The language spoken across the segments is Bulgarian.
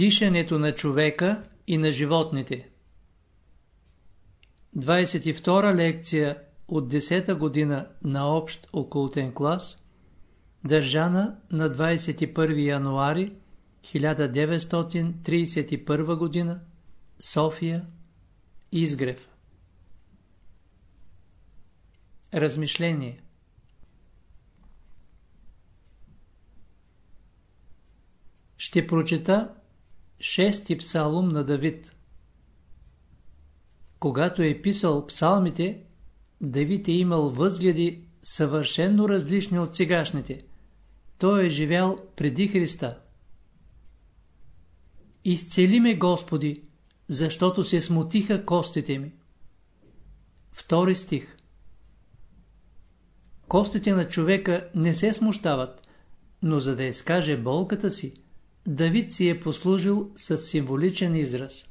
Дишането на човека и на животните 22 лекция от 10-та година на общ окултен клас, държана на 21 януари 1931 година, София, Изгрев. Размишление Ще прочета шести псалом на Давид. Когато е писал псалмите, Давид е имал възгледи съвършенно различни от сегашните. Той е живял преди Христа. Изцели ме, Господи, защото се смутиха костите ми. Втори стих Костите на човека не се смущават, но за да изкаже болката си, Давид си е послужил с символичен израз.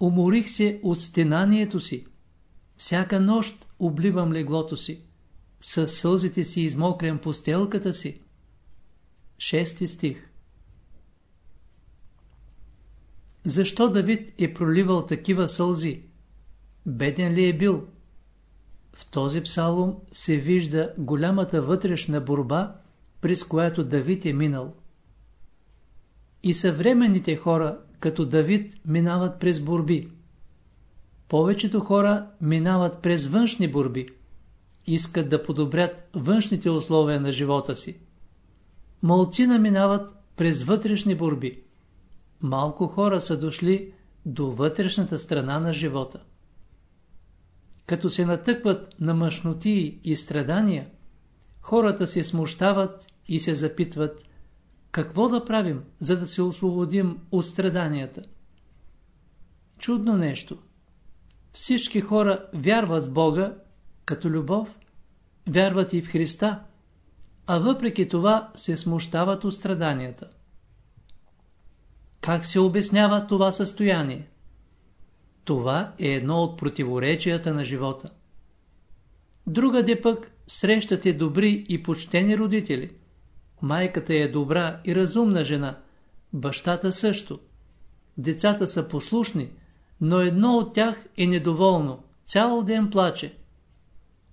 Уморих се от стенанието си. Всяка нощ обливам леглото си. С сълзите си измокрям постелката си. Шести стих Защо Давид е проливал такива сълзи? Беден ли е бил? В този псалом се вижда голямата вътрешна борба, през която Давид е минал. И съвременните хора, като Давид, минават през борби. Повечето хора минават през външни борби. Искат да подобрят външните условия на живота си. Малцина минават през вътрешни борби. Малко хора са дошли до вътрешната страна на живота. Като се натъкват на мъжноти и страдания, хората се смущават и се запитват какво да правим, за да се освободим от страданията. Чудно нещо. Всички хора вярват в Бога като любов, вярват и в Христа, а въпреки това се смущават от страданията. Как се обяснява това състояние? Това е едно от противоречията на живота. Другаде пък срещате добри и почтени родители. Майката е добра и разумна жена, бащата също. Децата са послушни, но едно от тях е недоволно, цял ден плаче.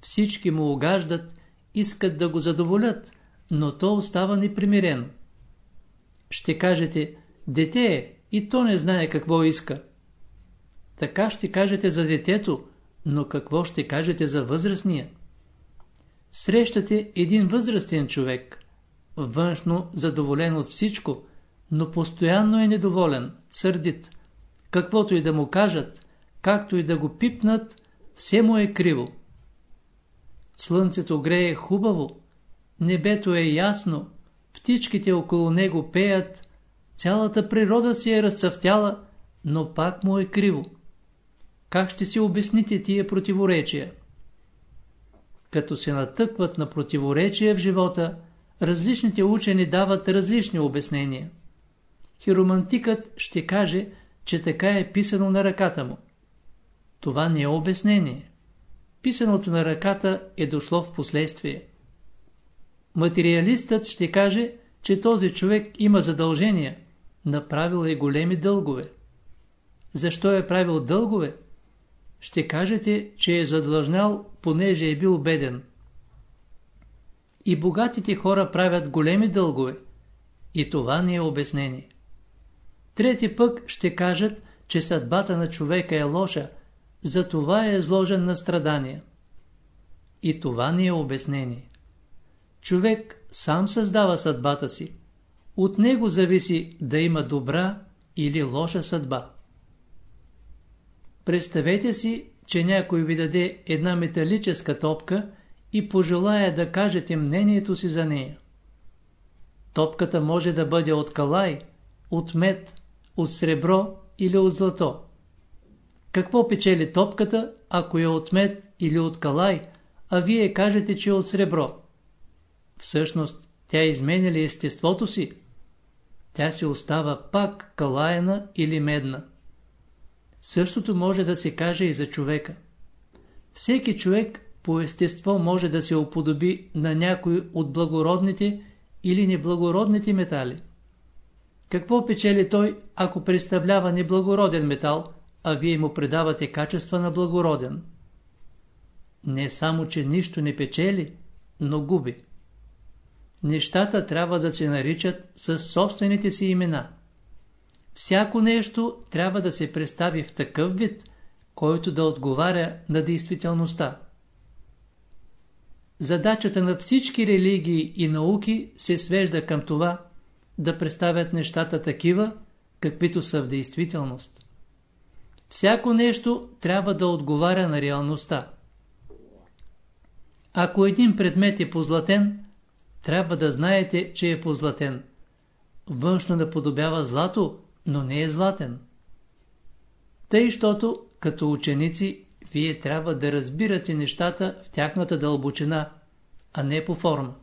Всички му огаждат, искат да го задоволят, но то остава непримирено. Ще кажете, дете е и то не знае какво иска. Така ще кажете за детето, но какво ще кажете за възрастния? Срещате един възрастен човек, външно задоволен от всичко, но постоянно е недоволен, сърдит. Каквото и да му кажат, както и да го пипнат, все му е криво. Слънцето грее хубаво, небето е ясно, птичките около него пеят, цялата природа си е разцъфтяла, но пак му е криво. Как ще си обясните тия противоречия? Като се натъкват на противоречия в живота, различните учени дават различни обяснения. Хиромантикът ще каже, че така е писано на ръката му. Това не е обяснение. Писаното на ръката е дошло в последствие. Материалистът ще каже, че този човек има задължения, направил е големи дългове. Защо е правил дългове? Ще кажете, че е задлъжнял, понеже е бил беден. И богатите хора правят големи дългове. И това не е обяснение. Трети пък ще кажат, че съдбата на човека е лоша, затова е изложен на страдания. И това не е обяснение. Човек сам създава съдбата си. От него зависи да има добра или лоша съдба. Представете си, че някой ви даде една металическа топка и пожелая да кажете мнението си за нея. Топката може да бъде от калай, от мед, от сребро или от злато. Какво печели топката, ако е от мед или от калай, а вие кажете, че е от сребро? Всъщност, тя изменя ли естеството си? Тя си остава пак калаяна или медна. Същото може да се каже и за човека. Всеки човек по естество може да се уподоби на някой от благородните или неблагородните метали. Какво печели той, ако представлява неблагороден метал, а вие му предавате качества на благороден? Не само, че нищо не печели, но губи. Нещата трябва да се наричат със собствените си имена. Всяко нещо трябва да се представи в такъв вид, който да отговаря на действителността. Задачата на всички религии и науки се свежда към това да представят нещата такива, каквито са в действителност. Всяко нещо трябва да отговаря на реалността. Ако един предмет е позлатен, трябва да знаете, че е позлатен. Външно наподобява злато, но не е златен. Тъй, щото като ученици вие трябва да разбирате нещата в тяхната дълбочина, а не по форма.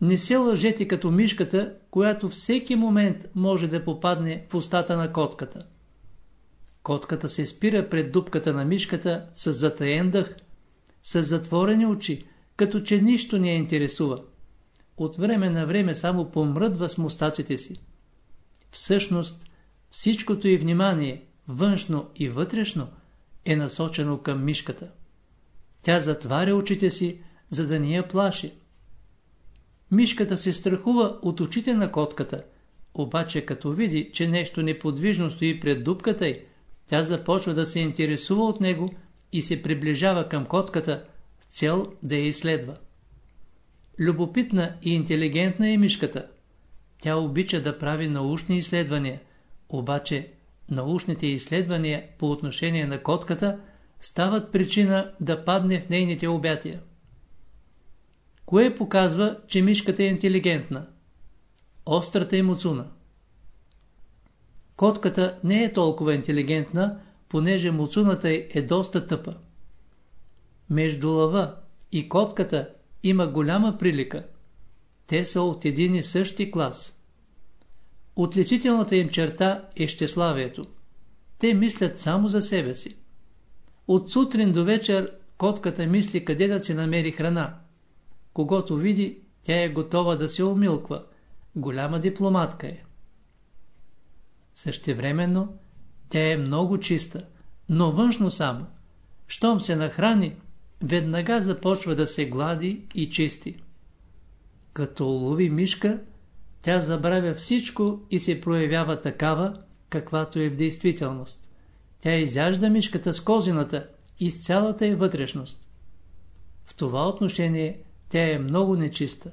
Не се лъжете като мишката, която всеки момент може да попадне в устата на котката. Котката се спира пред дупката на мишката с затаен дъх, с затворени очи, като че нищо не я интересува. От време на време само помръдва с мустаците си. Всъщност, всичкото и внимание, външно и вътрешно, е насочено към мишката. Тя затваря очите си, за да ни я плаши. Мишката се страхува от очите на котката, обаче като види, че нещо неподвижно стои пред дупката й, тя започва да се интересува от него и се приближава към котката с цел да я изследва. Любопитна и интелигентна е мишката. Тя обича да прави научни изследвания, обаче научните изследвания по отношение на котката стават причина да падне в нейните обятия. Кое показва, че мишката е интелигентна? Острата е муцуна. Котката не е толкова интелигентна, понеже муцуната е доста тъпа. Между лъва и котката има голяма прилика. Те са от един и същи клас. Отличителната им черта е щеславието. Те мислят само за себе си. От сутрин до вечер котката мисли къде да се намери храна. Когато види, тя е готова да се умилква. Голяма дипломатка е. Същевременно, тя е много чиста, но външно само. Щом се нахрани, веднага започва да се глади и чисти. Като лови мишка, тя забравя всичко и се проявява такава, каквато е в действителност. Тя изяжда мишката с козината и с цялата е вътрешност. В това отношение тя е много нечиста.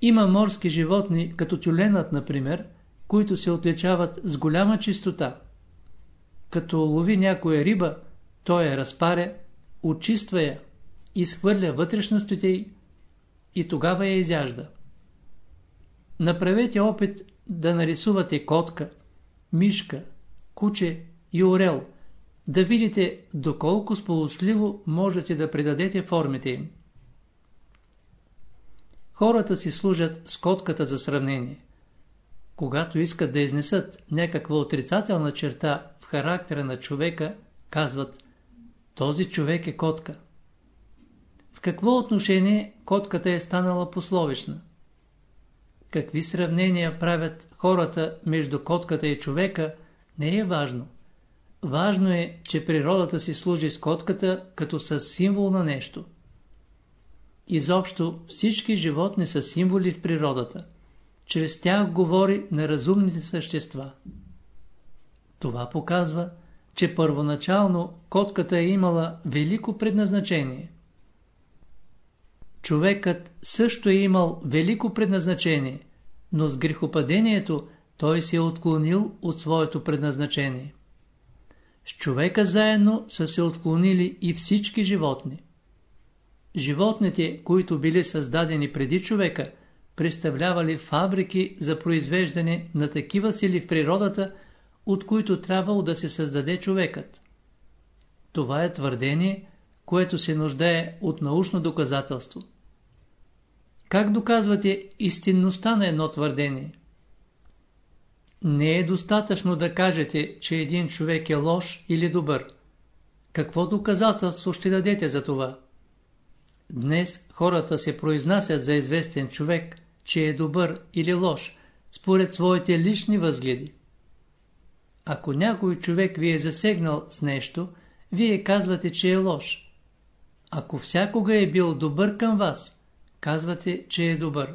Има морски животни, като тюленът, например, които се отличават с голяма чистота. Като лови някоя риба, той я разпаря, очиства я, изхвърля вътрешностите й и тогава я изяжда. Направете опит да нарисувате котка, мишка, куче и орел, да видите доколко сполучливо можете да придадете формите им. Хората си служат с котката за сравнение. Когато искат да изнесат някаква отрицателна черта в характера на човека, казват този човек е котка. Какво отношение котката е станала пословична? Какви сравнения правят хората между котката и човека, не е важно. Важно е, че природата си служи с котката като с символ на нещо. Изобщо всички животни са символи в природата. Чрез тях говори на разумните същества. Това показва, че първоначално котката е имала велико предназначение. Човекът също е имал велико предназначение, но с грехопадението той се е отклонил от своето предназначение. С човека заедно са се отклонили и всички животни. Животните, които били създадени преди човека, представлявали фабрики за произвеждане на такива сили в природата, от които трябвало да се създаде човекът. Това е твърдение, което се нуждае от научно доказателство. Как доказвате истинността на едно твърдение? Не е достатъчно да кажете, че един човек е лош или добър. Какво доказателство ще дадете за това? Днес хората се произнасят за известен човек, че е добър или лош, според своите лични възгледи. Ако някой човек ви е засегнал с нещо, вие казвате, че е лош. Ако всякога е бил добър към вас, казвате, че е добър.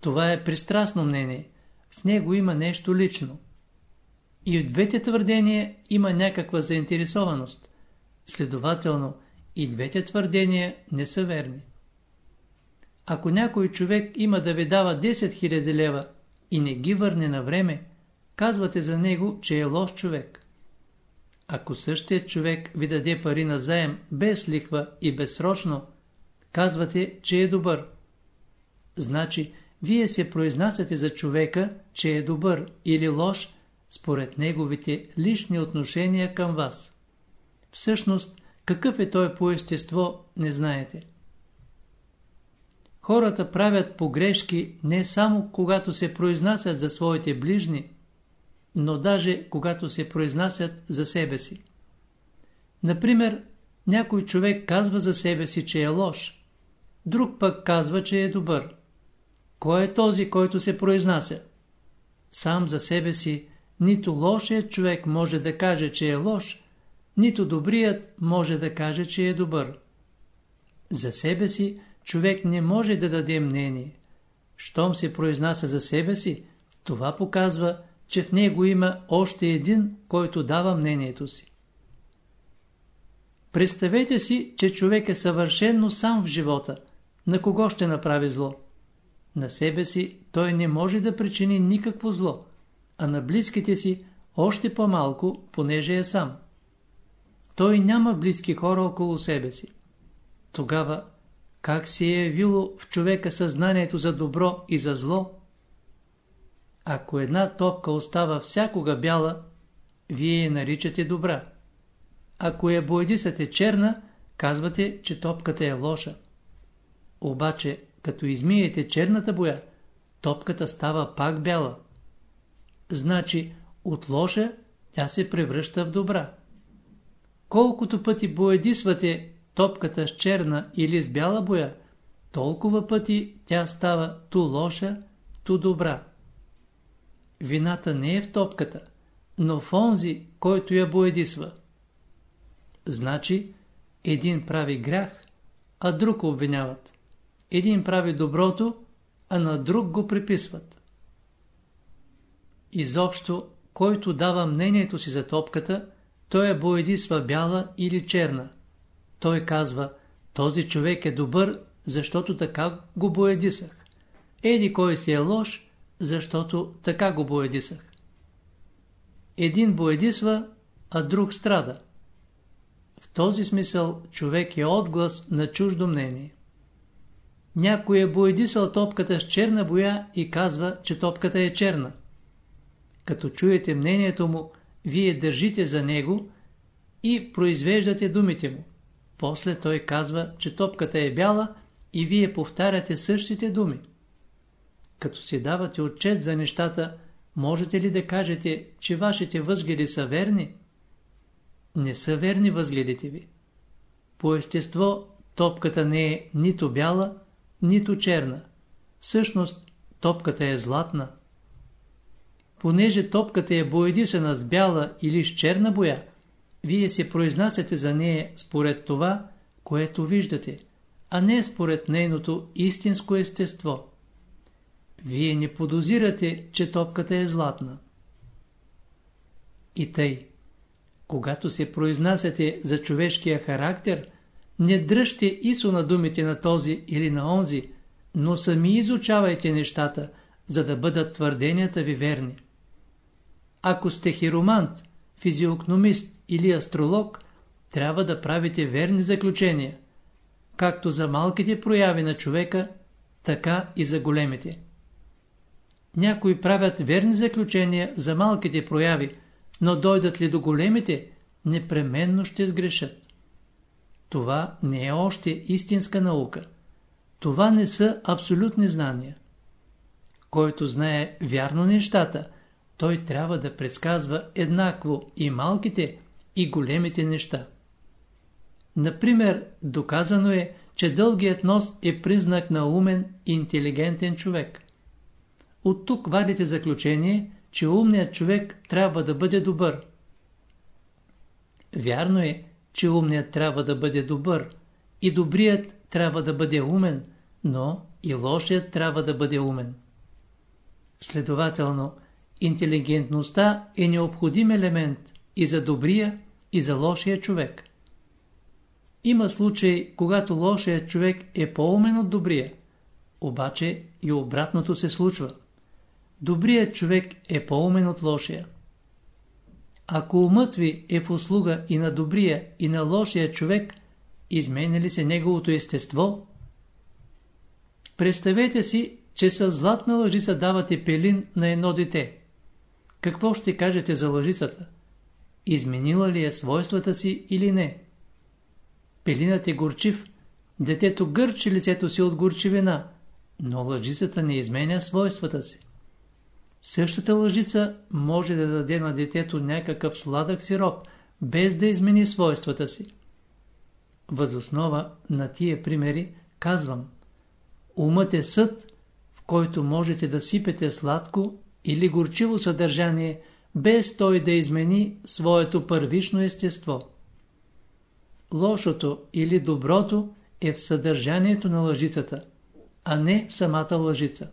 Това е пристрастно мнение. В него има нещо лично. И в двете твърдения има някаква заинтересованост. Следователно, и двете твърдения не са верни. Ако някой човек има да ви дава 10 000 лева и не ги върне на време, казвате за него, че е лош човек. Ако същият човек ви даде пари на заем без лихва и безсрочно, казвате, че е добър. Значи, вие се произнасяте за човека, че е добър или лош, според неговите лични отношения към вас. Всъщност, какъв е той по естество, не знаете. Хората правят погрешки не само когато се произнасят за своите ближни, но даже когато се произнасят за себе си. Например, някой човек казва за себе си, че е лош, друг пък казва, че е добър. Кой е този, който се произнася? Сам за себе си нито лошият човек може да каже, че е лош, нито добрият може да каже, че е добър. За себе си човек не може да даде мнение. Щом се произнася за себе си, това показва, че в него има още един, който дава мнението си. Представете си, че човек е съвършенно сам в живота. На кого ще направи зло? На себе си той не може да причини никакво зло, а на близките си още по-малко, понеже е сам. Той няма близки хора около себе си. Тогава как се е явило в човека съзнанието за добро и за зло? Ако една топка остава всякога бяла, вие я наричате добра. Ако я боядисате черна, казвате, че топката е лоша. Обаче, като измиете черната боя, топката става пак бяла. Значи, от лоша тя се превръща в добра. Колкото пъти боядисвате топката с черна или с бяла боя, толкова пъти тя става ту лоша, ту добра. Вината не е в топката, но в онзи, който я боядисва. Значи, един прави грях, а друг обвиняват. Един прави доброто, а на друг го приписват. Изобщо, който дава мнението си за топката, той я боядисва бяла или черна. Той казва, този човек е добър, защото така го боядисах. Еди кой си е лош, защото така го боядисах. Един боядисва, а друг страда. В този смисъл човек е отглас на чуждо мнение. Някой е боядисал топката с черна боя и казва, че топката е черна. Като чуете мнението му, вие държите за него и произвеждате думите му. После той казва, че топката е бяла и вие повтаряте същите думи. Като си давате отчет за нещата, можете ли да кажете, че вашите възгледи са верни? Не са верни възгледите ви. По естество топката не е нито бяла, нито черна. Всъщност топката е златна. Понеже топката е боядисана с бяла или с черна боя, вие се произнасяте за нея според това, което виждате, а не според нейното истинско естество. Вие не подозирате, че топката е златна. И тъй, когато се произнасяте за човешкия характер, не дръжте исо на думите на този или на онзи, но сами изучавайте нещата, за да бъдат твърденията ви верни. Ако сте хиромант, физиогномист или астролог, трябва да правите верни заключения, както за малките прояви на човека, така и за големите. Някои правят верни заключения за малките прояви, но дойдат ли до големите, непременно ще сгрешат. Това не е още истинска наука. Това не са абсолютни знания. Който знае вярно нещата, той трябва да предсказва еднакво и малките, и големите неща. Например, доказано е, че дългият нос е признак на умен и интелигентен човек. От тук вадите заключение, че умният човек трябва да бъде добър. Вярно е, че умният трябва да бъде добър и добрият трябва да бъде умен, но и лошият трябва да бъде умен. Следователно, интелигентността е необходим елемент и за добрия, и за лошия човек. Има случаи, когато лошият човек е по-умен от добрия, обаче и обратното се случва. Добрият човек е по-умен от лошия. Ако умът ви е в услуга и на добрия, и на лошия човек, изменя ли се неговото естество? Представете си, че с златна лъжица давате пелин на едно дете. Какво ще кажете за лъжицата? Изменила ли е свойствата си или не? Пелинът е горчив, детето гърчи лицето си от горчивина, но лъжицата не изменя свойствата си. Същата лъжица може да даде на детето някакъв сладък сироп, без да измени свойствата си. Възоснова на тия примери казвам, умът е съд, в който можете да сипете сладко или горчиво съдържание, без той да измени своето първично естество. Лошото или доброто е в съдържанието на лъжицата, а не в самата лъжица.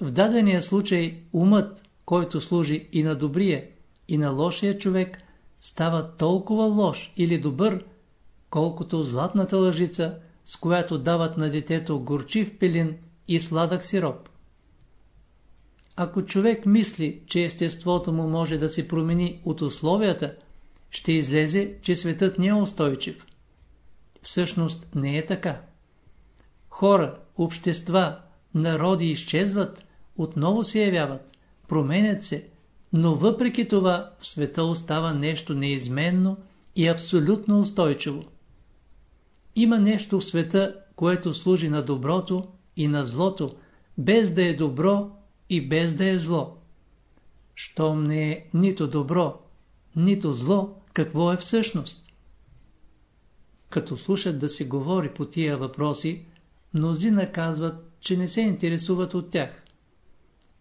В дадения случай умът, който служи и на добрия, и на лошия човек, става толкова лош или добър, колкото златната лъжица, с която дават на детето горчив пилин и сладък сироп. Ако човек мисли, че естеството му може да се промени от условията, ще излезе, че светът не е устойчив. Всъщност не е така. Хора, общества, народи изчезват, отново се явяват, променят се, но въпреки това в света остава нещо неизменно и абсолютно устойчиво. Има нещо в света, което служи на доброто и на злото, без да е добро и без да е зло. Щом не е нито добро, нито зло, какво е всъщност? Като слушат да се говори по тия въпроси, мнозина казват, че не се интересуват от тях.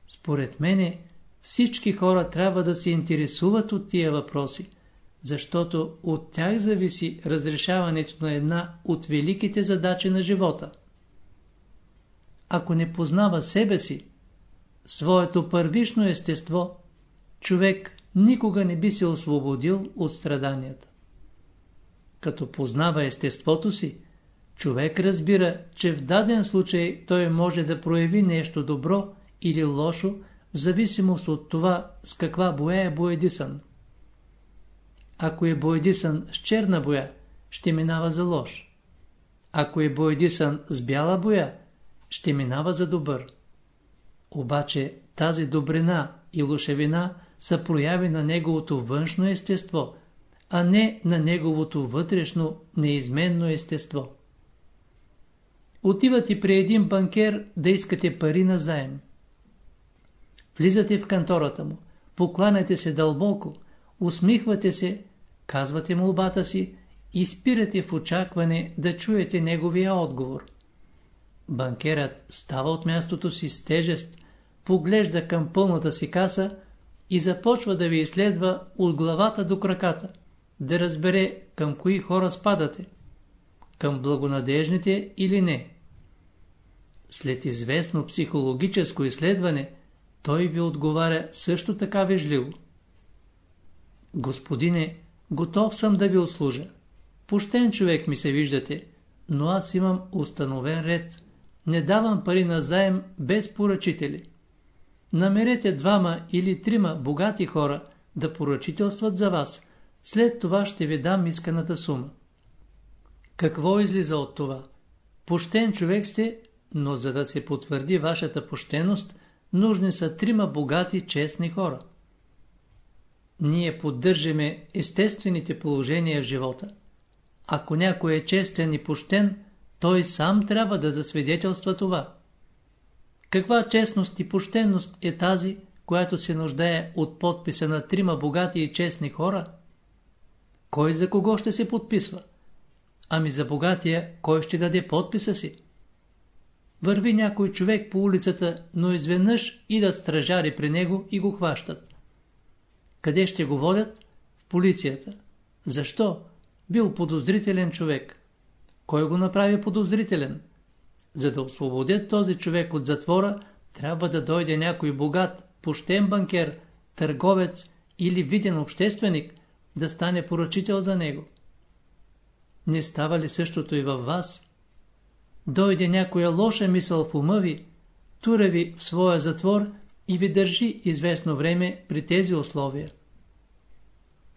Според мене, всички хора трябва да се интересуват от тия въпроси, защото от тях зависи разрешаването на една от великите задачи на живота. Ако не познава себе си, своето първично естество, човек никога не би се освободил от страданията. Като познава естеството си, човек разбира, че в даден случай той може да прояви нещо добро или лошо, в зависимост от това с каква боя е боядисан. Ако е боядисан с черна боя, ще минава за лош. Ако е боядисан с бяла боя, ще минава за добър. Обаче тази добрина и лошевина са прояви на неговото външно естество, а не на неговото вътрешно, неизменно естество. Отивате при един банкер да искате пари на заем. Влизате в кантората му, покланяте се дълбоко, усмихвате се, казвате молбата си и спирате в очакване да чуете неговия отговор. Банкерът става от мястото си с тежест, поглежда към пълната си каса и започва да ви изследва от главата до краката, да разбере към кои хора спадате, към благонадежните или не. След известно психологическо изследване, той ви отговаря също така вежливо. Господине, готов съм да ви услужа. Пущен човек ми се виждате, но аз имам установен ред. Не давам пари на заем без поръчители. Намерете двама или трима богати хора да поръчителстват за вас. След това ще ви дам исканата сума. Какво излиза от това? Пощен човек сте, но за да се потвърди вашата пощеност, нужни са трима богати, честни хора. Ние поддържаме естествените положения в живота. Ако някой е честен и пощен, той сам трябва да засвидетелства това. Каква честност и почтенност е тази, която се нуждае от подписа на трима богати и честни хора? Кой за кого ще се подписва? Ами за богатия, кой ще даде подписа си? Върви някой човек по улицата, но изведнъж идат стражари при него и го хващат. Къде ще го водят? В полицията. Защо? Бил подозрителен човек. Кой го направи подозрителен? За да освободят този човек от затвора, трябва да дойде някой богат, пощен банкер, търговец или виден общественик, да стане поръчител за него. Не става ли същото и във вас? Дойде някоя лоша мисъл в ума ви, тура ви в своя затвор и ви държи известно време при тези условия.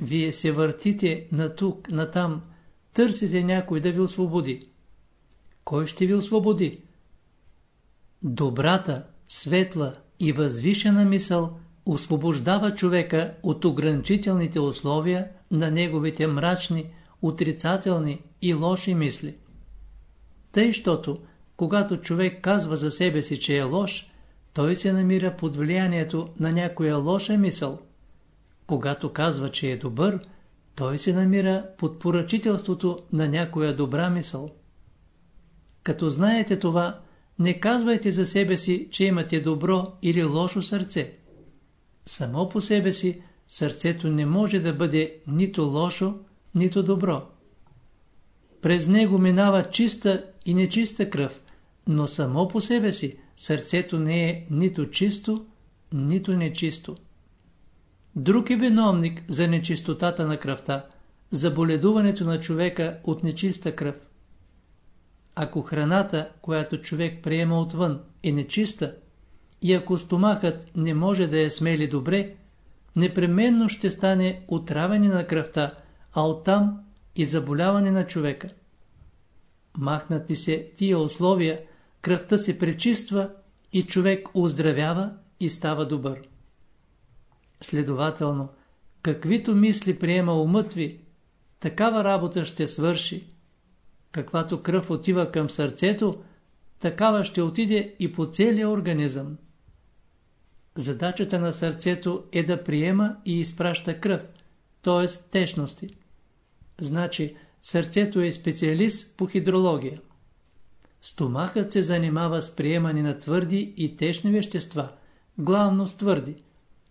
Вие се въртите на тук, на там, търсите някой да ви освободи. Кой ще ви освободи? Добрата, светла и възвишена мисъл освобождава човека от ограничителните условия на неговите мрачни, отрицателни и лоши мисли. Тъй, щото, когато човек казва за себе си, че е лош, той се намира под влиянието на някоя лоша мисъл. Когато казва, че е добър, той се намира под поръчителството на някоя добра мисъл. Като знаете това, не казвайте за себе си, че имате добро или лошо сърце. Само по себе си сърцето не може да бъде нито лошо, нито добро. През него минава чиста и нечиста кръв, но само по себе си сърцето не е нито чисто, нито нечисто. Друг е виновник за нечистотата на кръвта, за боледуването на човека от нечиста кръв. Ако храната, която човек приема отвън, е нечиста, и ако стомахът не може да я смели добре, непременно ще стане отравяне на кръвта, а оттам и заболяване на човека. Махнат ли се тия условия, кръвта се пречиства и човек оздравява и става добър. Следователно, каквито мисли приема умът ви, такава работа ще свърши. Каквато кръв отива към сърцето, такава ще отиде и по целия организъм. Задачата на сърцето е да приема и изпраща кръв, т.е. течности. Значи, сърцето е специалист по хидрология. Стомахът се занимава с приемане на твърди и течни вещества, главно с твърди.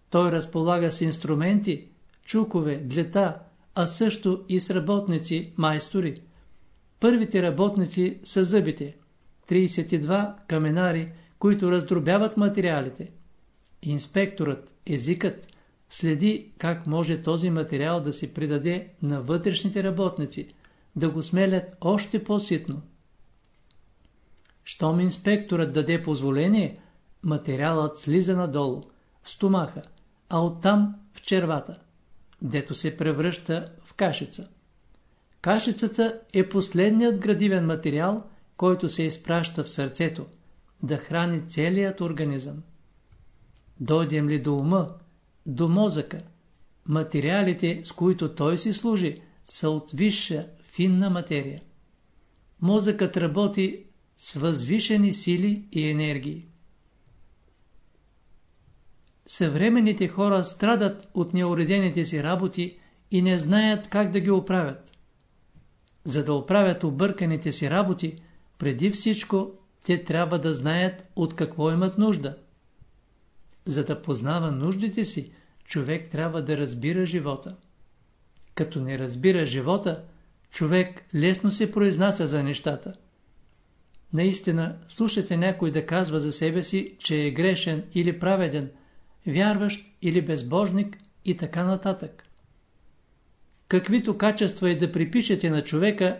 Той разполага с инструменти, чукове, длета, а също и с работници, майстори. Първите работници са зъбите, 32 каменари, които раздробяват материалите. Инспекторът, езикът, следи как може този материал да се придаде на вътрешните работници, да го смелят още по-ситно. Щом инспекторът даде позволение, материалът слиза надолу, в стомаха, а оттам в червата, дето се превръща в кашица. Кашицата е последният градивен материал, който се изпраща в сърцето, да храни целият организъм. Дойдем ли до ума, до мозъка, материалите, с които той си служи, са от висша, финна материя. Мозъкът работи с възвишени сили и енергии. Съвременните хора страдат от неуредените си работи и не знаят как да ги оправят. За да оправят обърканите си работи, преди всичко те трябва да знаят от какво имат нужда. За да познава нуждите си, човек трябва да разбира живота. Като не разбира живота, човек лесно се произнася за нещата. Наистина, слушате някой да казва за себе си, че е грешен или праведен, вярващ или безбожник и така нататък. Каквито качества и да припишете на човека,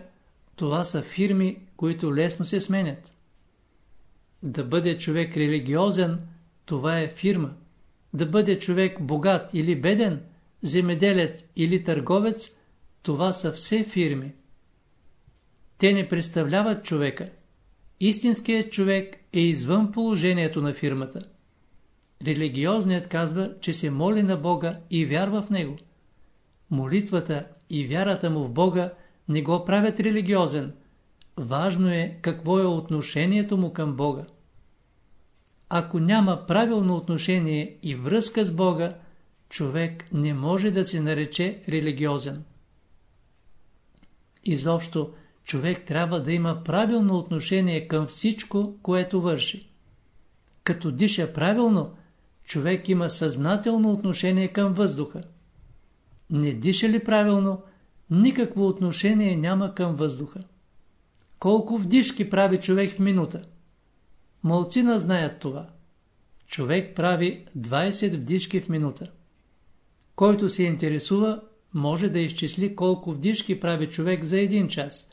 това са фирми, които лесно се сменят. Да бъде човек религиозен, това е фирма. Да бъде човек богат или беден, земеделец или търговец, това са все фирми. Те не представляват човека. Истинският човек е извън положението на фирмата. Религиозният казва, че се моли на Бога и вярва в Него. Молитвата и вярата му в Бога не го правят религиозен. Важно е какво е отношението му към Бога. Ако няма правилно отношение и връзка с Бога, човек не може да се нарече религиозен. Изобщо, човек трябва да има правилно отношение към всичко, което върши. Като диша правилно, човек има съзнателно отношение към въздуха. Не диша ли правилно, никакво отношение няма към въздуха. Колко вдишки прави човек в минута? Малцина знаят това. Човек прави 20 вдишки в минута. Който се интересува, може да изчисли колко вдишки прави човек за един час,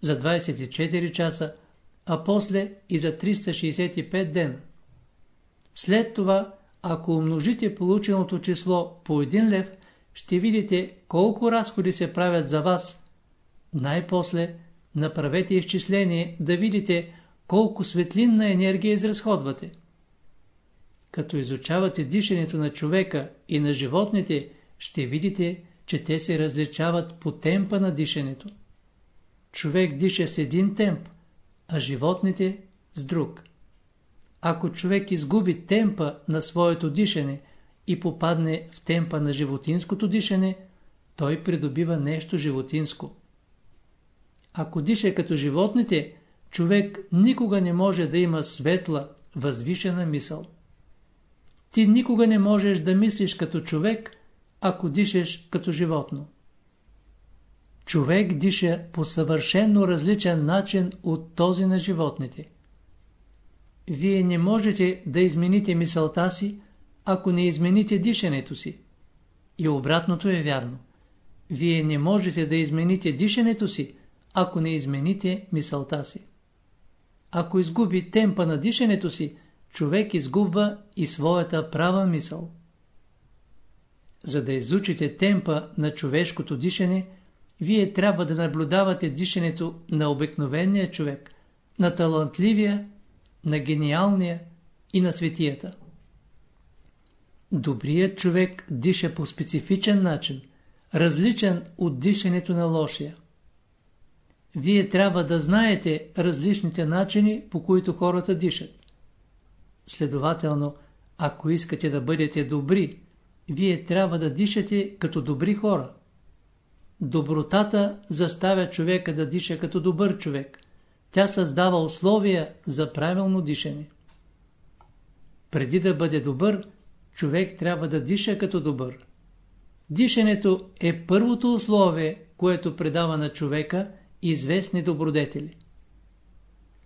за 24 часа, а после и за 365 дена. След това, ако умножите полученото число по 1 лев, ще видите колко разходи се правят за вас. Най-после направете изчисление да видите колко светлинна енергия изразходвате. Като изучавате дишането на човека и на животните, ще видите, че те се различават по темпа на дишането. Човек диша с един темп, а животните с друг. Ако човек изгуби темпа на своето дишане и попадне в темпа на животинското дишане, той придобива нещо животинско. Ако диша като животните, човек никога не може да има светла, възвишена мисъл. Ти никога не можеш да мислиш като човек, ако дишеш като животно. Човек диша по съвършенно различен начин от този на животните. Вие не можете да измените мисълта си, ако не измените дишането си. И обратното е вярно. Вие не можете да измените дишането си, ако не измените мисълта си. Ако изгуби темпа на дишането си, човек изгубва и своята права мисъл. За да изучите темпа на човешкото дишане, вие трябва да наблюдавате дишането на обикновения човек, на талантливия, на гениалния и на светията. Добрият човек диша по специфичен начин, различен от дишането на лошия. Вие трябва да знаете различните начини, по които хората дишат. Следователно, ако искате да бъдете добри, вие трябва да дишате като добри хора. Добротата заставя човека да диша като добър човек. Тя създава условия за правилно дишане. Преди да бъде добър, човек трябва да диша като добър. Дишането е първото условие, което предава на човека известни добродетели.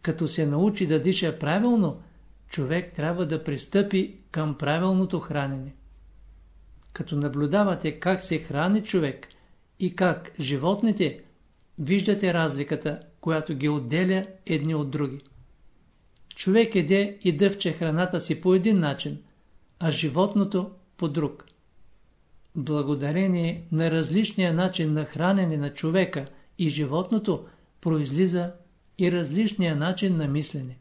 Като се научи да диша правилно, човек трябва да пристъпи към правилното хранене. Като наблюдавате как се храни човек и как животните, виждате разликата, която ги отделя едни от други. Човек еде и дъвче храната си по един начин, а животното по друг. Благодарение на различния начин на хранене на човека и животното произлиза и различния начин на мислене.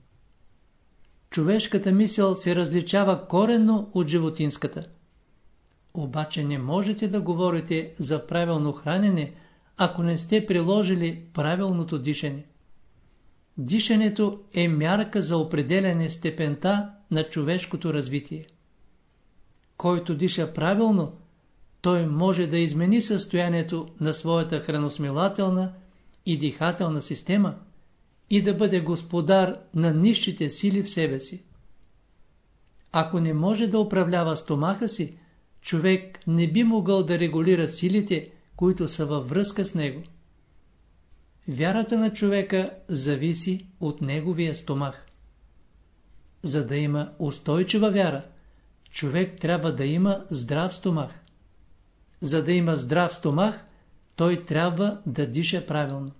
Човешката мисъл се различава коренно от животинската. Обаче не можете да говорите за правилно хранене, ако не сте приложили правилното дишане. Дишането е мярка за определяне степента на човешкото развитие. Който диша правилно, той може да измени състоянието на своята храносмилателна и дихателна система и да бъде господар на нищите сили в себе си. Ако не може да управлява стомаха си, човек не би могъл да регулира силите, които са във връзка с него. Вярата на човека зависи от неговия стомах. За да има устойчива вяра, човек трябва да има здрав стомах. За да има здрав стомах, той трябва да диша правилно.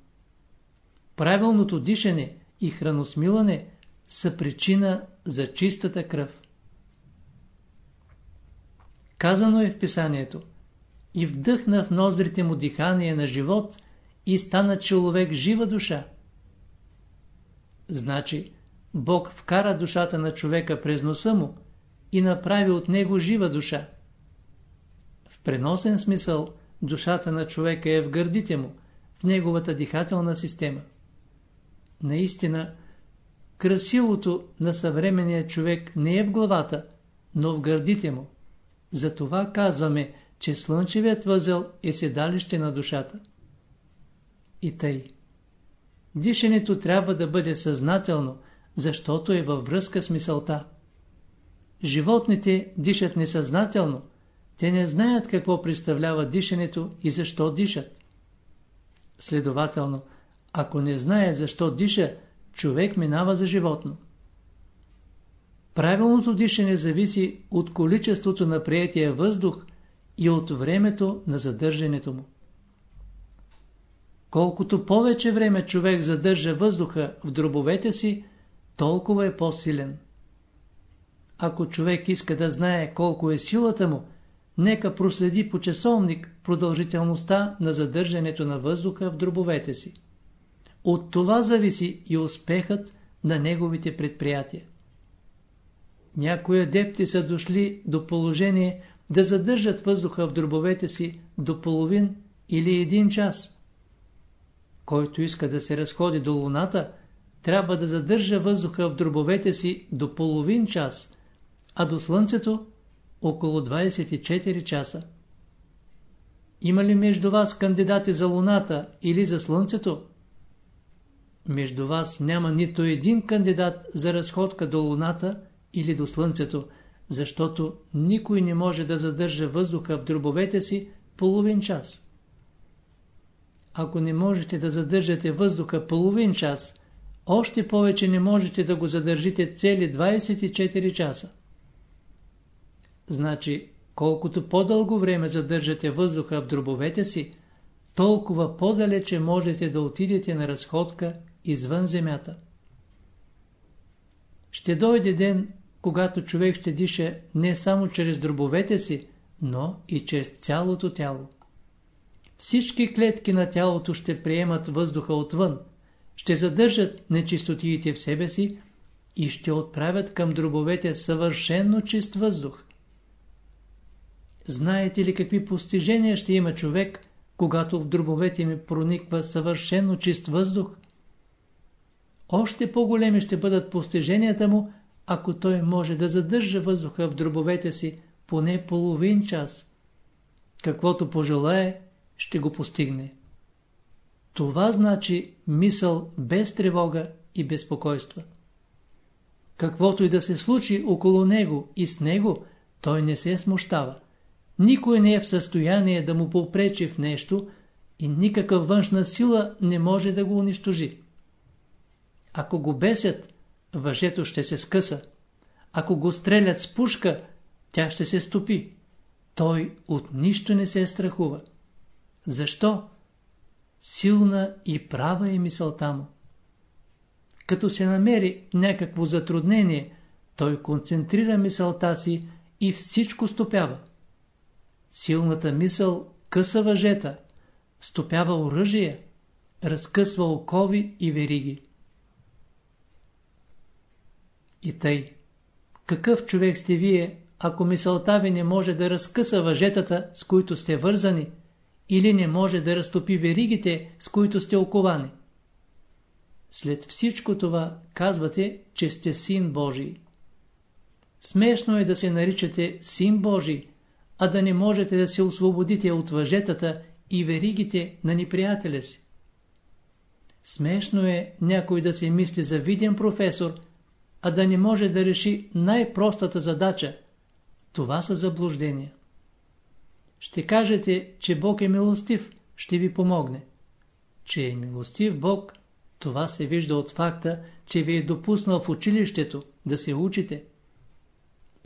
Правилното дишане и храносмилане са причина за чистата кръв. Казано е в писанието и вдъхна в ноздрите му дихание на живот и стана човек жива душа. Значи, Бог вкара душата на човека през носа му и направи от него жива душа. В преносен смисъл душата на човека е в гърдите му, в неговата дихателна система. Наистина, красивото на съвременния човек не е в главата, но в гърдите му. Затова казваме, че слънчевият възел е седалище на душата. И тъй. дишането трябва да бъде съзнателно, защото е във връзка с мисълта. Животните дишат несъзнателно, те не знаят какво представлява дишането и защо дишат. Следователно, ако не знае защо диша, човек минава за животно. Правилното дишане зависи от количеството на приятия въздух и от времето на задържането му. Колкото повече време човек задържа въздуха в дробовете си, толкова е по-силен. Ако човек иска да знае колко е силата му, нека проследи по часовник продължителността на задържането на въздуха в дробовете си. От това зависи и успехът на неговите предприятия. Някои адепти са дошли до положение да задържат въздуха в дробовете си до половин или един час. Който иска да се разходи до луната, трябва да задържа въздуха в дробовете си до половин час, а до Слънцето около 24 часа. Има ли между вас кандидати за Луната или за Слънцето? Между вас няма нито един кандидат за разходка до Луната или до Слънцето, защото никой не може да задържа въздуха в дробовете си половин час. Ако не можете да задържате въздуха половин час, още повече не можете да го задържите цели 24 часа. Значи, колкото по-дълго време задържате въздуха в дробовете си, толкова по-далече можете да отидете на разходка извън земята. Ще дойде ден, когато човек ще диша не само чрез дробовете си, но и чрез цялото тяло. Всички клетки на тялото ще приемат въздуха отвън, ще задържат нечистотиите в себе си и ще отправят към дробовете съвършенно чист въздух. Знаете ли какви постижения ще има човек, когато в дробовете ми прониква съвършенно чист въздух? Още по-големи ще бъдат постиженията му, ако той може да задържа въздуха в дробовете си поне половин час. Каквото пожелае, ще го постигне. Това значи мисъл без тревога и безпокойства. Каквото и да се случи около него и с него, той не се смущава. Никой не е в състояние да му попречи в нещо и никаква външна сила не може да го унищожи. Ако го бесят, въжето ще се скъса. Ако го стрелят с пушка, тя ще се стопи. Той от нищо не се страхува. Защо? Силна и права е мисълта му. Като се намери някакво затруднение, той концентрира мисълта си и всичко стопява. Силната мисъл къса въжета, стопява оръжие, разкъсва окови и вериги. И тъй, какъв човек сте вие, ако мисълта ви не може да разкъса въжетата, с които сте вързани, или не може да разтопи веригите, с които сте оковани? След всичко това казвате, че сте син Божий. Смешно е да се наричате син Божий, а да не можете да се освободите от въжетата и веригите на неприятеля си. Смешно е някой да се мисли за виден професор, а да не може да реши най-простата задача. Това са заблуждения. Ще кажете, че Бог е милостив, ще ви помогне. Че е милостив Бог, това се вижда от факта, че ви е допуснал в училището да се учите.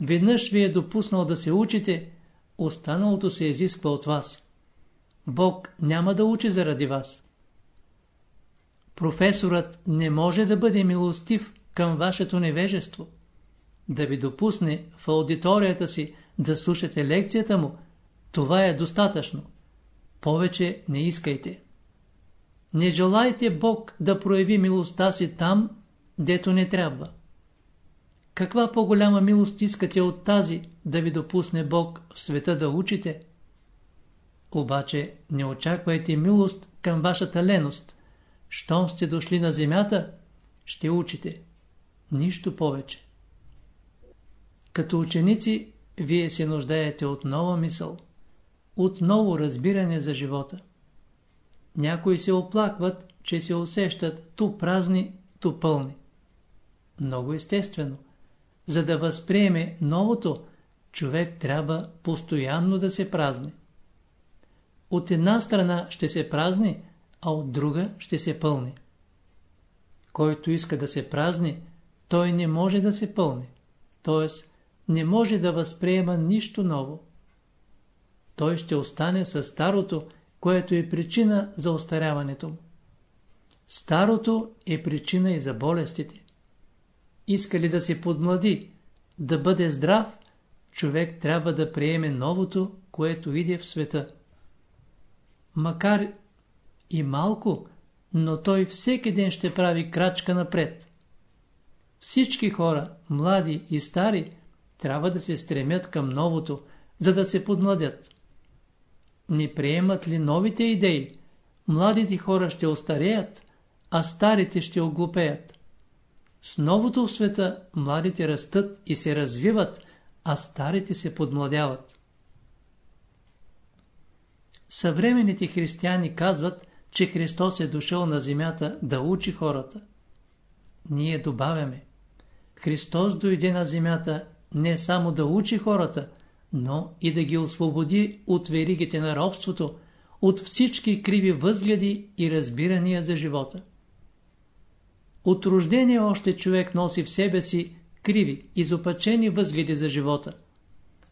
Веднъж ви е допуснал да се учите, останалото се изисква от вас. Бог няма да учи заради вас. Професорът не може да бъде милостив към вашето невежество. Да ви допусне в аудиторията си да слушате лекцията му, това е достатъчно. Повече не искайте. Не желайте Бог да прояви милостта си там, дето не трябва. Каква по-голяма милост искате от тази да ви допусне Бог в света да учите? Обаче не очаквайте милост към вашата леност. Щом сте дошли на земята, ще учите. Нищо повече. Като ученици, вие се нуждаете от нова мисъл, от ново разбиране за живота. някои се оплакват, че се усещат ту празни, ту пълни. Много естествено. За да възприеме новото, човек трябва постоянно да се празни. От една страна ще се празни, а от друга ще се пълни. Който иска да се празни, той не може да се пълни, т.е. не може да възприема нищо ново. Той ще остане със старото, което е причина за остаряването му. Старото е причина и за болестите. Иска ли да се подмлади, да бъде здрав, човек трябва да приеме новото, което иде в света. Макар и малко, но той всеки ден ще прави крачка напред. Всички хора, млади и стари, трябва да се стремят към новото, за да се подмладят. Не приемат ли новите идеи, младите хора ще остареят, а старите ще оглупеят. С новото в света младите растат и се развиват, а старите се подмладяват. Съвременните християни казват, че Христос е дошъл на земята да учи хората. Ние добавяме. Христос дойде на земята не само да учи хората, но и да ги освободи от веригите на робството, от всички криви възгледи и разбирания за живота. От рождение още човек носи в себе си криви, изопачени възгледи за живота.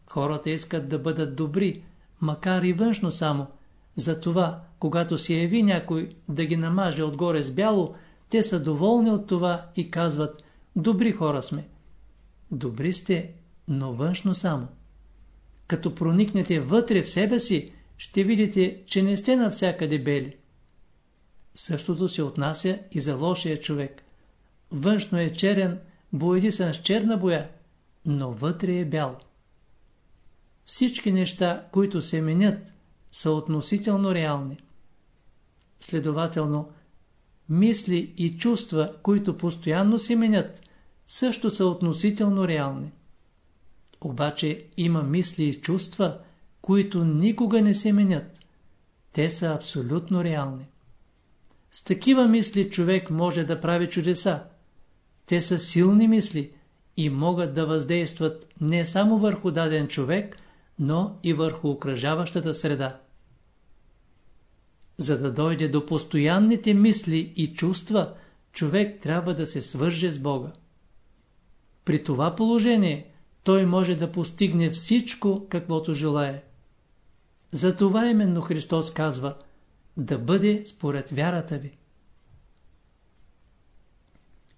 Хората искат да бъдат добри, макар и външно само. Затова, когато се яви някой да ги намаже отгоре с бяло, те са доволни от това и казват «Добри хора сме». Добри сте, но външно само. Като проникнете вътре в себе си, ще видите, че не сте навсякъде бели. Същото се отнася и за лошия човек. Външно е черен, боядисан с черна боя, но вътре е бял. Всички неща, които се менят, са относително реални. Следователно, мисли и чувства, които постоянно се менят, също са относително реални. Обаче има мисли и чувства, които никога не се менят. Те са абсолютно реални. С такива мисли човек може да прави чудеса. Те са силни мисли и могат да въздействат не само върху даден човек, но и върху окръжаващата среда. За да дойде до постоянните мисли и чувства, човек трябва да се свърже с Бога. При това положение той може да постигне всичко, каквото желае. Затова именно Христос казва да бъде според вярата ви.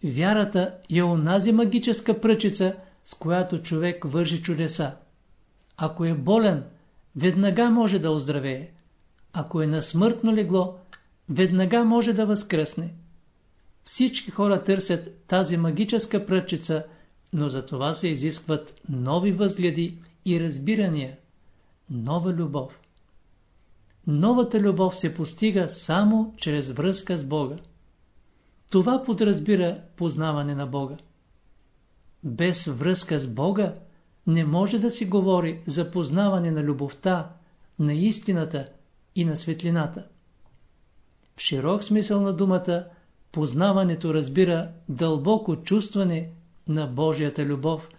Вярата е онази магическа пръчица, с която човек вържи чудеса. Ако е болен, веднага може да оздравее. Ако е на смъртно легло, веднага може да възкръсне. Всички хора търсят тази магическа пръчица, но за това се изискват нови възгледи и разбирания, нова любов. Новата любов се постига само чрез връзка с Бога. Това подразбира познаване на Бога. Без връзка с Бога не може да се говори за познаване на любовта, на истината и на светлината. В широк смисъл на думата, познаването разбира дълбоко чувстване на Божията любов,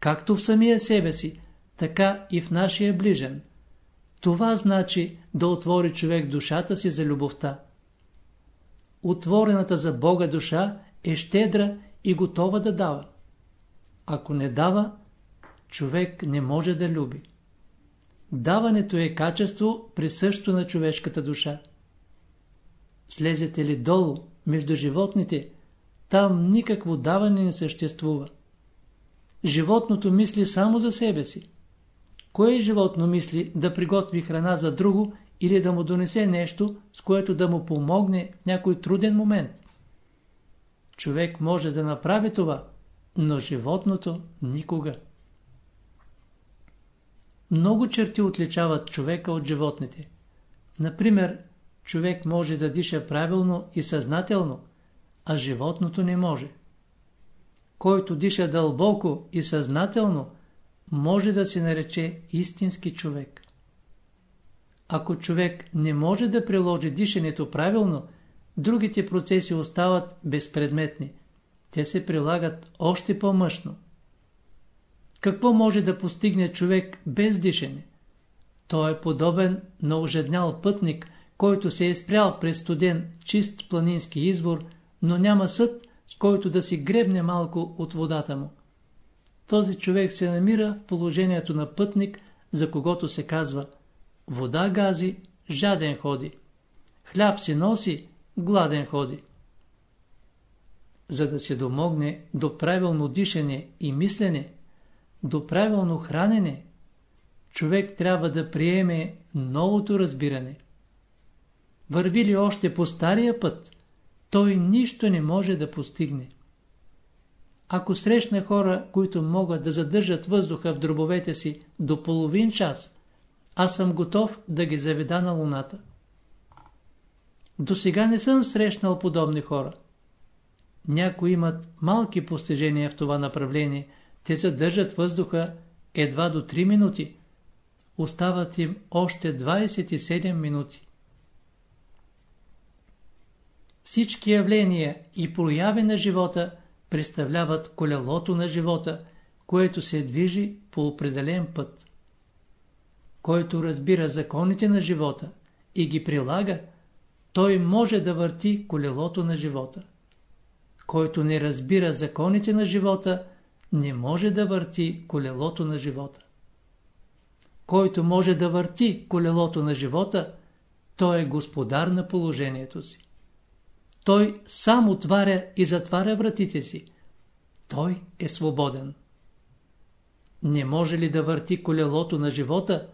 както в самия себе си, така и в нашия ближен. Това значи да отвори човек душата си за любовта. Отворената за Бога душа е щедра и готова да дава. Ако не дава, човек не може да люби. Даването е качество присъщо на човешката душа. Слезете ли долу, между животните, там никакво даване не съществува. Животното мисли само за себе си. Кое животно мисли да приготви храна за друго или да му донесе нещо, с което да му помогне в някой труден момент? Човек може да направи това, но животното никога. Много черти отличават човека от животните. Например, човек може да диша правилно и съзнателно, а животното не може. Който диша дълбоко и съзнателно, може да се нарече истински човек. ако човек не може да приложи дишането правилно, другите процеси остават безпредметни. Те се прилагат още по-мъжно. Какво може да постигне човек без дишане? Той е подобен на ожеднял пътник, който се е спрял през студен, чист планински извор, но няма съд, с който да си гребне малко от водата му. Този човек се намира в положението на пътник, за когото се казва вода гази, жаден ходи, хляб си носи, гладен ходи. За да се домогне до правилно дишане и мислене, до правилно хранене, човек трябва да приеме новото разбиране. Върви ли още по стария път, той нищо не може да постигне. Ако срещна хора, които могат да задържат въздуха в дробовете си до половин час, аз съм готов да ги заведа на луната. До сега не съм срещнал подобни хора. Някои имат малки постижения в това направление, те задържат въздуха едва до 3 минути. Остават им още 27 минути. Всички явления и прояви на живота представляват колелото на живота, което се движи по определен път. Който разбира законите на живота и ги прилага, той може да върти колелото на живота. Който не разбира законите на живота, не може да върти колелото на живота. Който може да върти колелото на живота, той е господар на положението си. Той сам отваря и затваря вратите си. Той е свободен. Не може ли да върти колелото на живота?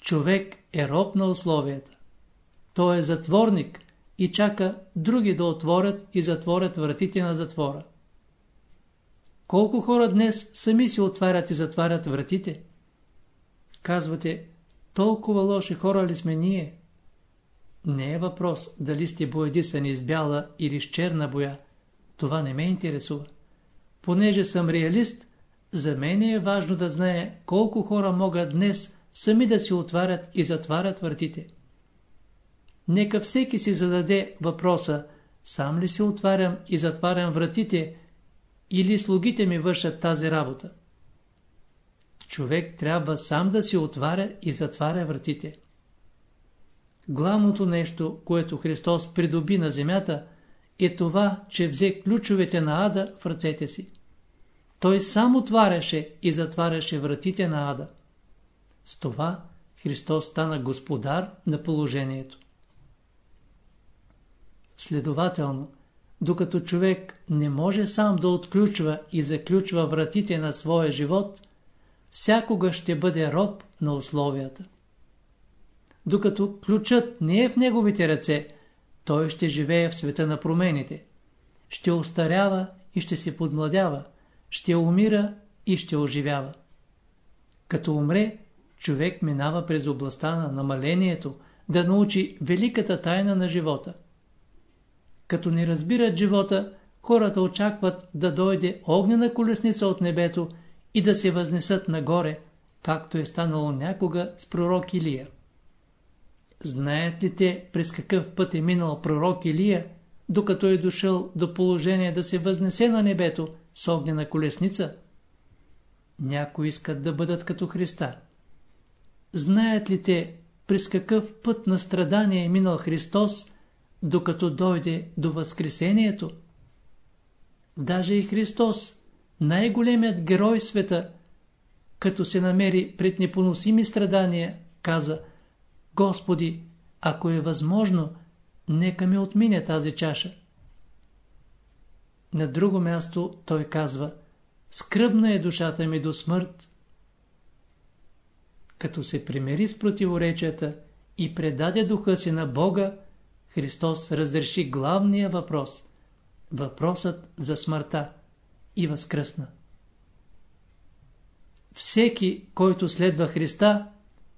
Човек е роб на условията. Той е затворник и чака други да отворят и затворят вратите на затвора. Колко хора днес сами си отварят и затварят вратите? Казвате, толкова лоши хора ли сме ние? Не е въпрос дали сте боядисани с бяла или с черна боя. Това не ме интересува. Понеже съм реалист, за мен е важно да знае колко хора могат днес сами да си отварят и затварят вратите. Нека всеки си зададе въпроса, сам ли си отварям и затварям вратите, или слугите ми вършат тази работа. Човек трябва сам да си отваря и затваря вратите. Главното нещо, което Христос придоби на земята, е това, че взе ключовете на ада в ръцете си. Той сам отваряше и затваряше вратите на ада. С това Христос стана господар на положението. Следователно, докато човек не може сам да отключва и заключва вратите на своя живот, всякога ще бъде роб на условията. Докато ключът не е в неговите ръце, той ще живее в света на промените. Ще остарява и ще се подмладява, ще умира и ще оживява. Като умре, човек минава през областта на намалението, да научи великата тайна на живота. Като не разбират живота, хората очакват да дойде огнена колесница от небето и да се възнесат нагоре, както е станало някога с пророк Илия. Знаят ли те през какъв път е минал пророк Илия, докато е дошъл до положение да се възнесе на небето с огнена колесница? Някои искат да бъдат като Христа. Знаят ли те през какъв път на страдание е минал Христос, докато дойде до Възкресението? Даже и Христос, най-големият герой света, като се намери пред непоносими страдания, каза – Господи, ако е възможно, нека ми отмине тази чаша. На друго място той казва, скръбна е душата ми до смърт. Като се примери с противоречията и предаде духа си на Бога, Христос разреши главния въпрос – въпросът за смъртта и възкръсна. Всеки, който следва Христа,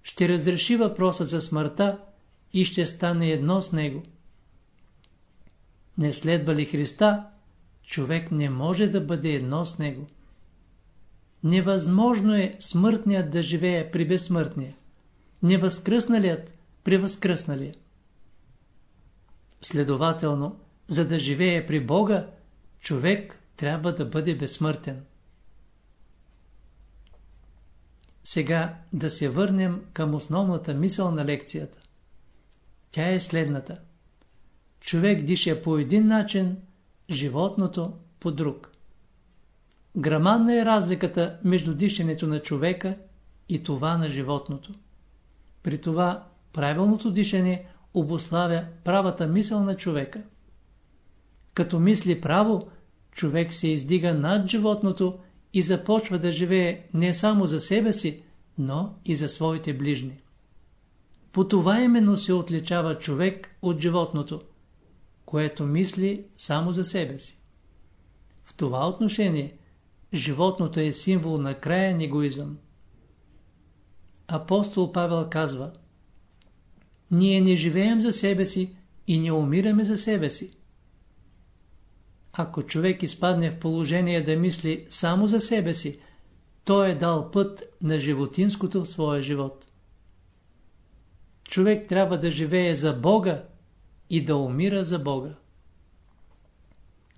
ще разреши въпроса за смъртта и ще стане едно с него. Не следва ли Христа, човек не може да бъде едно с него. Невъзможно е смъртният да живее при безсмъртния. невъзкръсналият превъзкръсналия. Следователно, за да живее при Бога, човек трябва да бъде безсмъртен. Сега да се върнем към основната мисъл на лекцията. Тя е следната. Човек диша по един начин, животното по друг. Грамадна е разликата между дишането на човека и това на животното. При това правилното дишане обославя правата мисъл на човека. Като мисли право, човек се издига над животното и започва да живее не само за себе си, но и за своите ближни. По това именно се отличава човек от животното, което мисли само за себе си. В това отношение животното е символ на краен егоизъм. Апостол Павел казва Ние не живеем за себе си и не умираме за себе си. Ако човек изпадне в положение да мисли само за себе си, той е дал път на животинското в своя живот. Човек трябва да живее за Бога и да умира за Бога.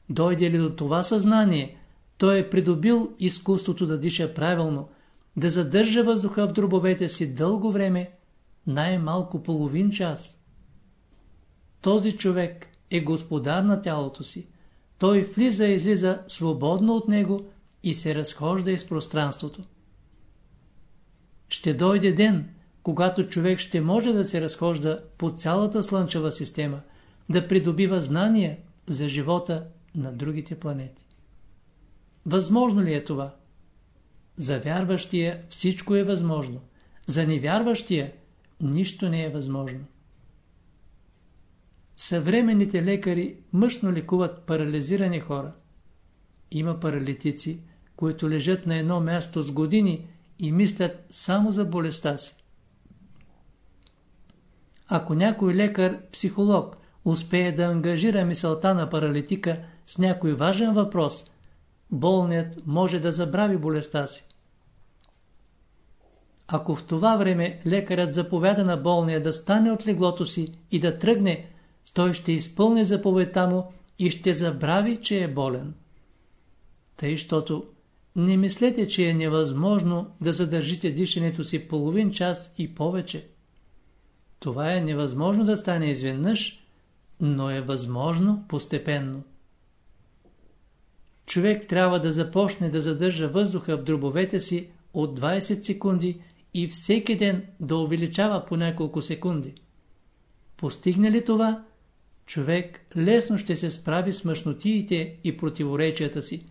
Дойде ли до това съзнание, той е придобил изкуството да диша правилно, да задържа въздуха в дробовете си дълго време, най-малко половин час. Този човек е господар на тялото си. Той влиза и излиза свободно от него и се разхожда из пространството. Ще дойде ден, когато човек ще може да се разхожда по цялата слънчева система, да придобива знания за живота на другите планети. Възможно ли е това? За вярващия всичко е възможно. За невярващия нищо не е възможно. Съвременните лекари мъжно лекуват парализирани хора. Има паралитици, които лежат на едно място с години и мислят само за болестта си. Ако някой лекар, психолог, успее да ангажира мисълта на паралитика с някой важен въпрос, болният може да забрави болестта си. Ако в това време лекарят заповяда на болния да стане от леглото си и да тръгне, той ще изпълни заповедта му и ще забрави, че е болен. Тъй, щото не мислете, че е невъзможно да задържите дишането си половин час и повече. Това е невъзможно да стане изведнъж, но е възможно постепенно. Човек трябва да започне да задържа въздуха в дробовете си от 20 секунди и всеки ден да увеличава по няколко секунди. Постигне ли това, човек лесно ще се справи с мъжнотиите и противоречията си.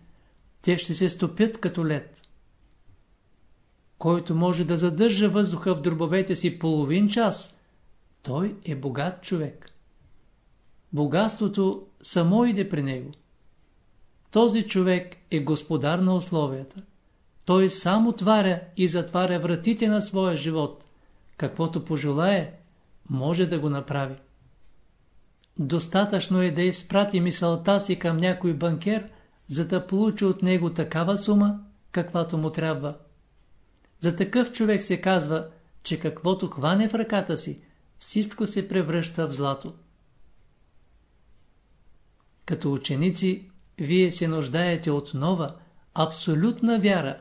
Те ще се стопят като лед. Който може да задържа въздуха в дробовете си половин час, той е богат човек. Богатството само иде при него. Този човек е господар на условията. Той сам отваря и затваря вратите на своя живот. Каквото пожелае, може да го направи. Достатъчно е да изпрати мисълта си към някой банкер, за да получи от него такава сума, каквато му трябва. За такъв човек се казва, че каквото хване в ръката си, всичко се превръща в злато. Като ученици, вие се нуждаете от нова, абсолютна вяра,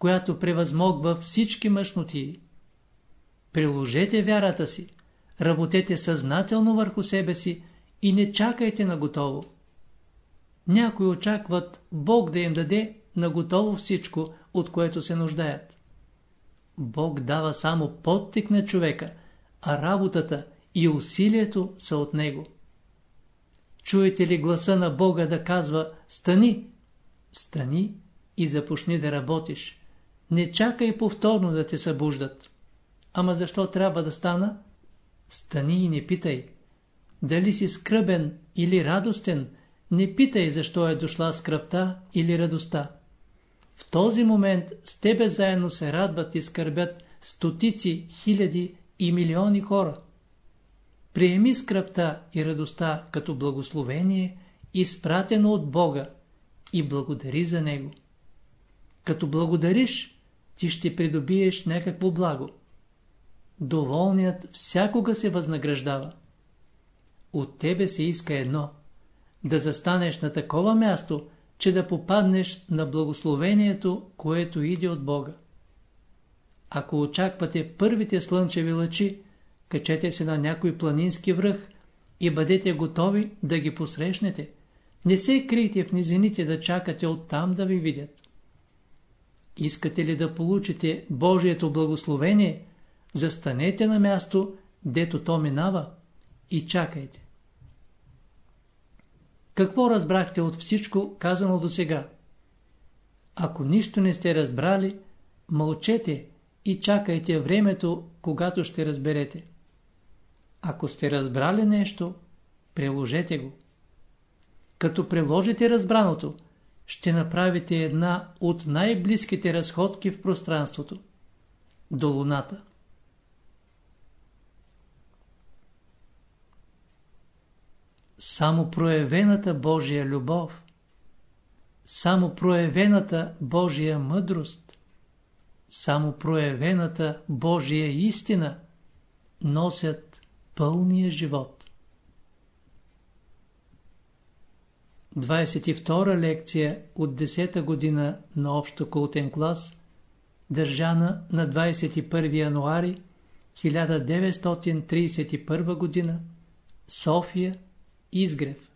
която превъзмогва всички мъжноти. Приложете вярата си, работете съзнателно върху себе си и не чакайте на готово. Някои очакват Бог да им даде на готово всичко, от което се нуждаят. Бог дава само подтик на човека, а работата и усилието са от Него. Чуете ли гласа на Бога да казва «Стани!» Стани и започни да работиш. Не чакай повторно да те събуждат. Ама защо трябва да стана? Стани и не питай. Дали си скръбен или радостен, не питай защо е дошла скръпта или радостта. В този момент с тебе заедно се радват и скърбят стотици, хиляди и милиони хора. Приеми скръпта и радостта като благословение, изпратено от Бога и благодари за него. Като благодариш, ти ще придобиеш някакво благо. доволният всякога се възнаграждава. От тебе се иска едно – да застанеш на такова място, че да попаднеш на благословението, което иде от Бога. Ако очаквате първите слънчеви лъчи, качете се на някой планински връх и бъдете готови да ги посрещнете. Не се крийте в низините да чакате оттам да ви видят. Искате ли да получите Божието благословение, застанете на място, дето то минава и чакайте. Какво разбрахте от всичко казано до сега? Ако нищо не сте разбрали, мълчете и чакайте времето, когато ще разберете. Ако сте разбрали нещо, приложете го. Като приложите разбраното, ще направите една от най-близките разходки в пространството – до Луната. Само проявената Божия любов, само проявената Божия мъдрост, само проявената Божия истина носят пълния живот. 22 лекция от 10-та година на общо култен клас, държана на 21 януари 1931 година, София, Изгрев.